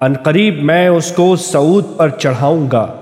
عنقریب میں اس کو سعود پر چڑھاؤں گا۔